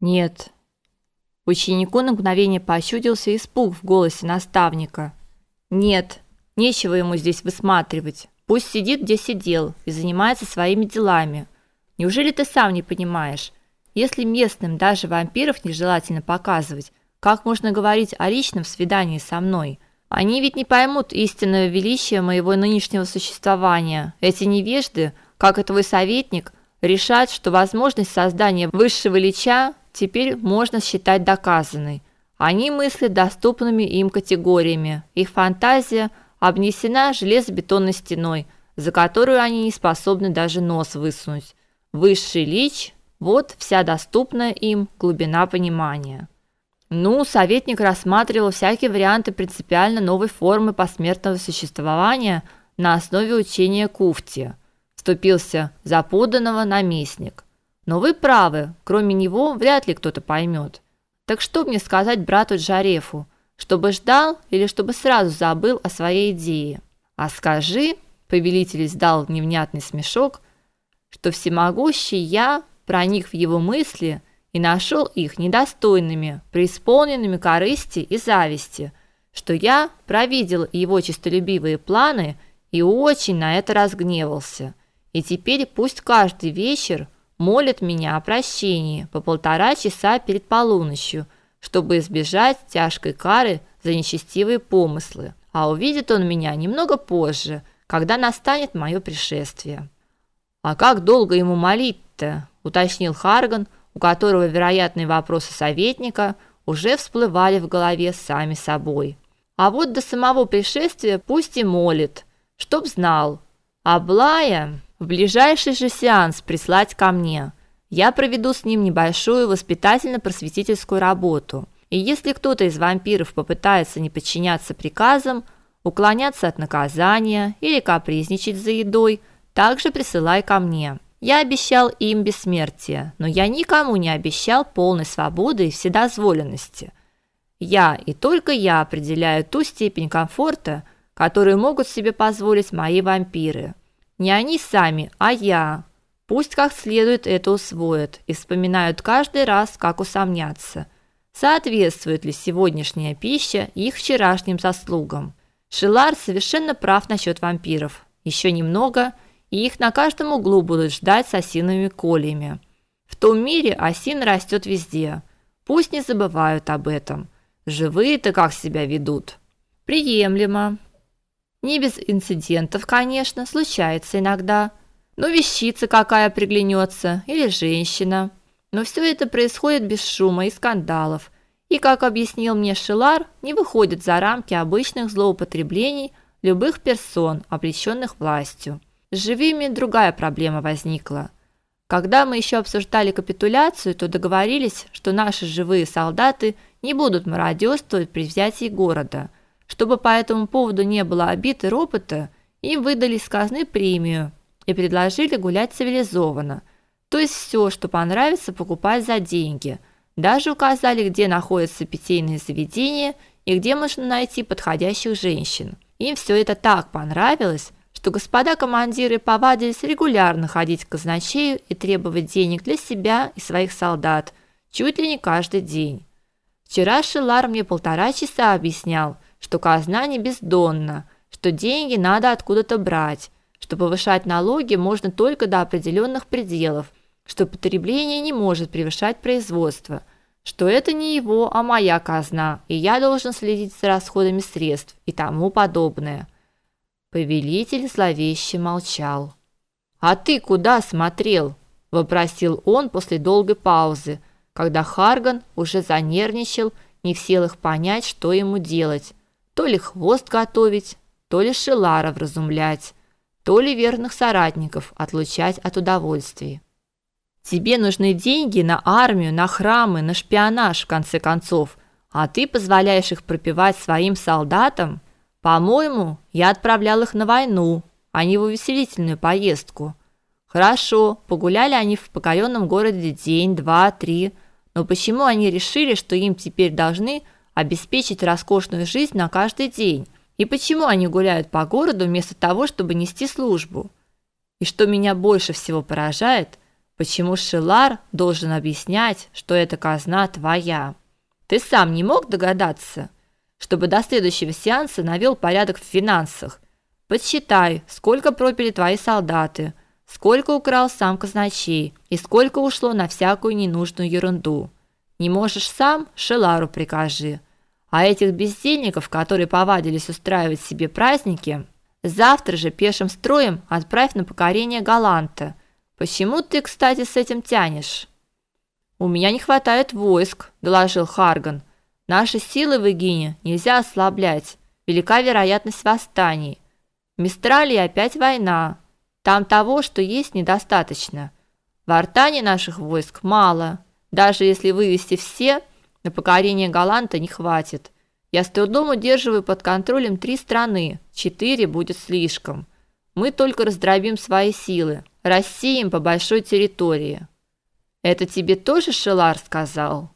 Нет. Ученику на мгновение пощудился испуг в голосе наставника. Нет, нечего ему здесь высматривать. Пусть сидит, где сидел, и занимается своими делами. Неужели ты сам не понимаешь? Если местным даже вампиров нежелательно показывать, как можно говорить о личном свидании со мной? Они ведь не поймут истинного величия моего нынешнего существования. Эти невежды, как и твой советник, решат, что возможность создания высшего лича теперь можно считать доказанной. Они мыслят доступными им категориями. Их фантазия обнесена железобетонной стеной, за которую они не способны даже нос высунуть. Высший лич вот вся доступная им глубина понимания. Ну, советник рассматривал всякие варианты принципиально новой формы посмертного существования на основе учения Куфти. Вступился за поданного наместник. Но вы правы, кроме него вряд ли кто-то поймет. Так что мне сказать брату Джарефу, чтобы ждал или чтобы сразу забыл о своей идее? А скажи, повелитель издал невнятный смешок, что всемогущий я проник в его мысли и нашел их недостойными, преисполненными корысти и зависти, что я провидел его честолюбивые планы и очень на это разгневался. И теперь пусть каждый вечер молит меня о прощении по полтора часа перед полуночью, чтобы избежать тяжкой кары за нечестивые помыслы. А увидит он меня немного позже, когда настанет мое пришествие. А как долго ему молить-то? уточнил Харган, у которого вероятные вопросы советника уже всплывали в голове сами собой. А вот до самого пришествия пусть и молит, чтоб знал. А Блая в ближайший же сеанс прислать ко мне. Я проведу с ним небольшую воспитательно-просветительскую работу. И если кто-то из вампиров попытается не подчиняться приказам, уклоняться от наказания или капризничать за едой, также присылай ко мне. Я обещал им бессмертие, но я никому не обещал полной свободы и вседозволенности. Я и только я определяю ту степень комфорта, которую могут себе позволить мои вампиры. Не они сами, а я. Пусть как следует это усвоят и вспоминают каждый раз, как усомнятся. Соответствует ли сегодняшняя пища их вчерашним заслугам? Шилар совершенно прав насчет вампиров. Еще немного – и их на каждом углу будут ждать с осиновыми кольями. В том мире осин растет везде. Пусть не забывают об этом. Живые-то как себя ведут? Приемлемо. Не без инцидентов, конечно, случается иногда. Но вещица какая приглянется или женщина. Но все это происходит без шума и скандалов. И, как объяснил мне Шилар, не выходит за рамки обычных злоупотреблений любых персон, облеченных властью. С живыми другая проблема возникла. Когда мы еще обсуждали капитуляцию, то договорились, что наши живые солдаты не будут мародерствовать при взятии города. Чтобы по этому поводу не было обид и ропота, им выдали с казны премию и предложили гулять цивилизованно. То есть все, что понравится, покупать за деньги. Даже указали, где находятся питейные заведения и где можно найти подходящих женщин. Им все это так понравилось, что господа командиры повадились регулярно ходить к казначею и требовать денег для себя и своих солдат, чуть ли не каждый день. Вчера Шилар мне полтора часа объяснял, что казна не бездонна, что деньги надо откуда-то брать, что повышать налоги можно только до определенных пределов, что потребление не может превышать производство, что это не его, а моя казна, и я должен следить за расходами средств и тому подобное. Повелитель зловеще молчал. А ты куда смотрел? вопросил он после долгой паузы, когда Харган уже занервничал, не в силах понять, что ему делать: то ли хвост готовить, то ли Шелара вразумлять, то ли верных соратников отлучать от удовольствий. Тебе нужны деньги на армию, на храмы, на шпионаж в конце концов, а ты позволяешь их пропивать своим солдатам? По-моему, я отправлял их на войну, а не в увеселительную поездку. Хорошо, погуляли они в покоренном городе день, два, три, но почему они решили, что им теперь должны обеспечить роскошную жизнь на каждый день? И почему они гуляют по городу вместо того, чтобы нести службу? И что меня больше всего поражает, Почему Шилар должен объяснять, что эта казна твоя? Ты сам не мог догадаться, чтобы до следующего сеанса навел порядок в финансах. Подсчитай, сколько пропили твои солдаты, сколько украл сам казначей и сколько ушло на всякую ненужную ерунду. Не можешь сам, Шелару прикажи. А этих бездельников, которые повадились устраивать себе праздники, завтра же пешим строем отправь на покорение Галанта. Почему ты, кстати, с этим тянешь? У меня не хватает войск, доложил Харган. Наши силы в Игине нельзя ослаблять. Велика вероятность восстаний. В Мистралии опять война. Там того, что есть, недостаточно. В Артане наших войск мало. Даже если вывести все, на покорение Галанта не хватит. Я с трудом удерживаю под контролем три страны. Четыре будет слишком. Мы только раздробим свои силы, рассеем по большой территории. Это тебе тоже Шелар сказал?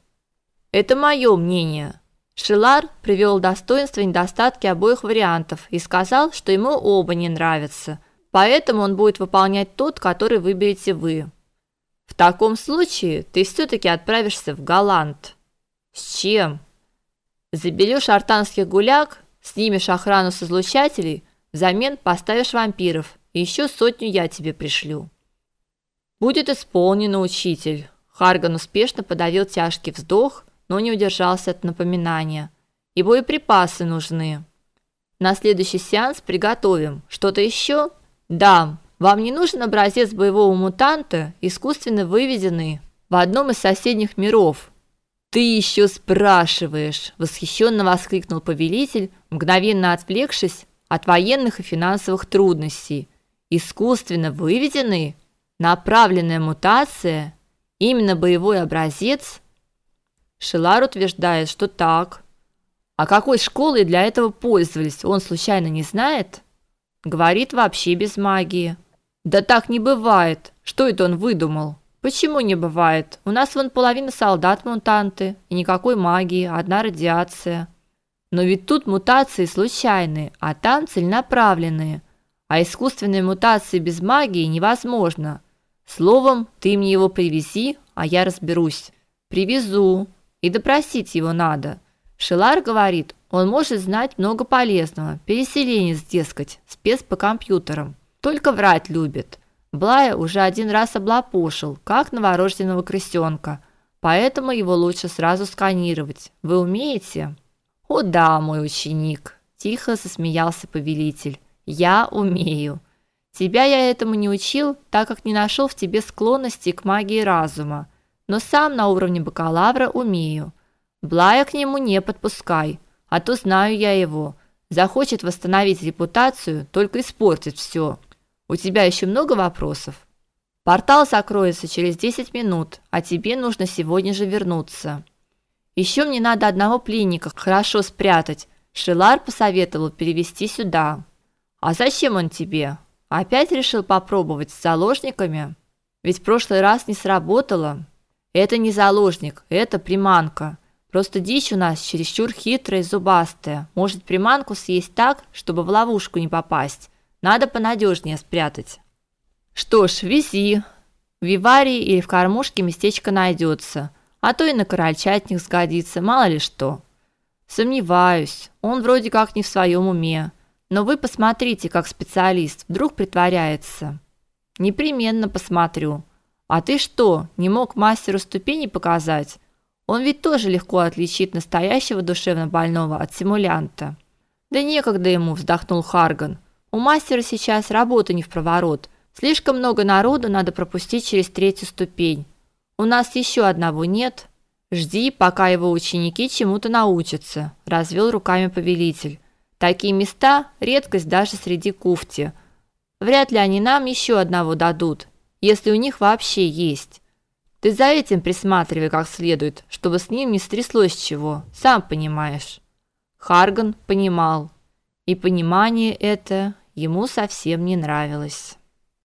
Это мое мнение. Шелар привел достоинства и недостатки обоих вариантов и сказал, что ему оба не нравятся. Поэтому он будет выполнять тот, который выберете вы. В таком случае ты все таки отправишься в Галант. С чем? Заберешь артанских гуляк, снимешь охрану с излучателей, взамен поставишь вампиров, и еще сотню я тебе пришлю. Будет исполнено, учитель. Харган успешно подавил тяжкий вздох, но не удержался от напоминания. И боеприпасы нужны. На следующий сеанс приготовим. Что-то еще? Да. Вам не нужен образец боевого мутанта, искусственно выведенный в одном из соседних миров. Ты еще спрашиваешь, восхищенно воскликнул повелитель, мгновенно отвлекшись от военных и финансовых трудностей. Искусственно выведенный Направленная мутация, именно боевой образец. Шилар утверждает, что так. А какой школой для этого пользовались, он случайно не знает? Говорит вообще без магии. Да так не бывает. Что это он выдумал? Почему не бывает? У нас вон половина солдат мутанты, и никакой магии, одна радиация. Но ведь тут мутации случайные, а там целенаправленные. А искусственные мутации без магии невозможно. Словом, ты мне его привези, а я разберусь. Привезу. И допросить его надо. Шилар говорит, он может знать много полезного. Переселенец, дескать, спец по компьютерам. Только врать любит. Блая уже один раз облапошил, как новорожденного крысенка. Поэтому его лучше сразу сканировать. Вы умеете? О да, мой ученик, тихо засмеялся повелитель. Я умею. Тебя я этому не учил, так как не нашел в тебе склонности к магии разума, но сам на уровне бакалавра умею. Блая к нему не подпускай, а то знаю я его. Захочет восстановить репутацию, только испортит все. У тебя еще много вопросов? Портал закроется через 10 минут, а тебе нужно сегодня же вернуться. Еще мне надо одного пленника хорошо спрятать. Шилар посоветовал перевести сюда. А зачем он тебе? Опять решил попробовать с заложниками? Ведь в прошлый раз не сработало. Это не заложник, это приманка. Просто дичь у нас чересчур хитрая и зубастая. Может приманку съесть так, чтобы в ловушку не попасть. Надо понадежнее спрятать. Что ж, вези. В виварии или в кормушке местечко найдется, а то и на крольчатник сгодится, мало ли что. Сомневаюсь. Он вроде как не в своем уме. Но вы посмотрите, как специалист вдруг притворяется. Непременно посмотрю. А ты что, не мог мастеру ступени показать? Он ведь тоже легко отличит настоящего душевно больного от симулянта. Да некогда ему, вздохнул Харган. У мастера сейчас работа не в проворот. Слишком много народу надо пропустить через третью ступень. У нас еще одного нет. Жди, пока его ученики чему-то научатся, развел руками повелитель. Такие места редкость даже среди куфти. Вряд ли они нам еще одного дадут, если у них вообще есть. Ты за этим присматривай как следует, чтобы с ним не стряслось чего, сам понимаешь. Харган понимал, и понимание это ему совсем не нравилось.